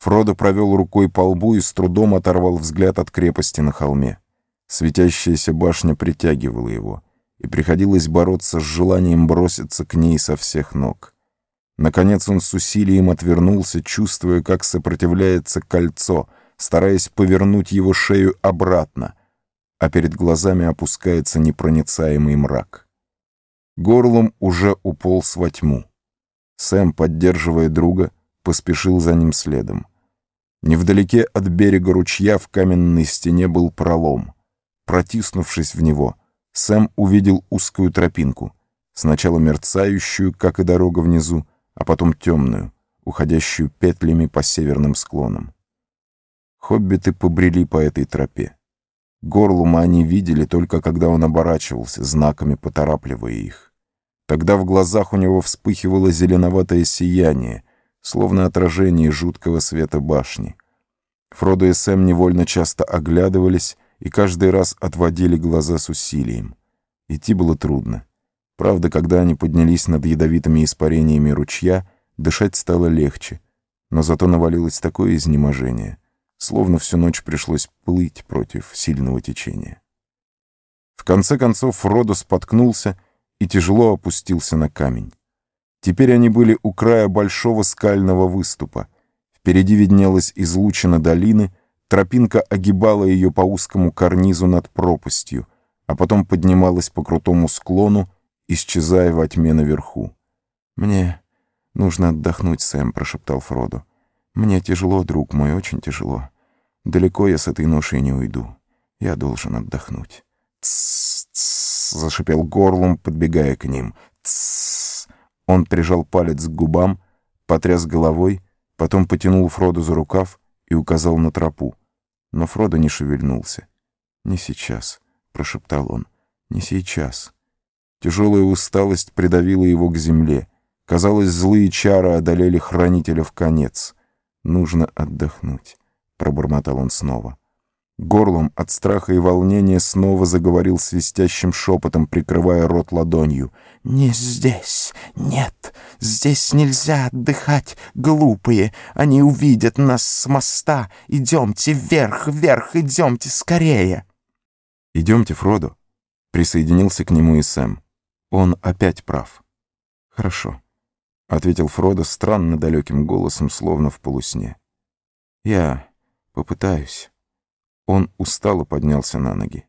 Фродо провел рукой по лбу и с трудом оторвал взгляд от крепости на холме. Светящаяся башня притягивала его, и приходилось бороться с желанием броситься к ней со всех ног. Наконец он с усилием отвернулся, чувствуя, как сопротивляется кольцо, стараясь повернуть его шею обратно, а перед глазами опускается непроницаемый мрак. Горлом уже уполз во тьму. Сэм, поддерживая друга, поспешил за ним следом. Невдалеке от берега ручья в каменной стене был пролом. Протиснувшись в него, Сэм увидел узкую тропинку, сначала мерцающую, как и дорога внизу, а потом темную, уходящую петлями по северным склонам. Хоббиты побрели по этой тропе. Горлума они видели только когда он оборачивался, знаками поторапливая их. Тогда в глазах у него вспыхивало зеленоватое сияние, словно отражение жуткого света башни. Фродо и Сэм невольно часто оглядывались и каждый раз отводили глаза с усилием. Идти было трудно. Правда, когда они поднялись над ядовитыми испарениями ручья, дышать стало легче, но зато навалилось такое изнеможение, словно всю ночь пришлось плыть против сильного течения. В конце концов Фродо споткнулся и тяжело опустился на камень. Теперь они были у края большого скального выступа. Впереди виднелась излучина долины, тропинка огибала ее по узкому карнизу над пропастью, а потом поднималась по крутому склону, исчезая во тьме наверху. «Мне нужно отдохнуть, Сэм», — прошептал Фродо. «Мне тяжело, друг мой, очень тяжело. Далеко я с этой ношей не уйду. Я должен отдохнуть». «Тссс», — зашипел горлом, подбегая к ним. Он прижал палец к губам, потряс головой, потом потянул Фроду за рукав и указал на тропу. Но Фродо не шевельнулся. «Не сейчас», — прошептал он, — «не сейчас». Тяжелая усталость придавила его к земле. Казалось, злые чары одолели хранителя в конец. «Нужно отдохнуть», — пробормотал он снова. Горлом от страха и волнения снова заговорил свистящим шепотом, прикрывая рот ладонью. «Не здесь! Нет! Здесь нельзя отдыхать, глупые! Они увидят нас с моста! Идемте вверх, вверх, идемте скорее!» «Идемте, Фродо!» — присоединился к нему и Сэм. «Он опять прав». «Хорошо», — ответил Фродо странно далеким голосом, словно в полусне. «Я попытаюсь». Он устало поднялся на ноги.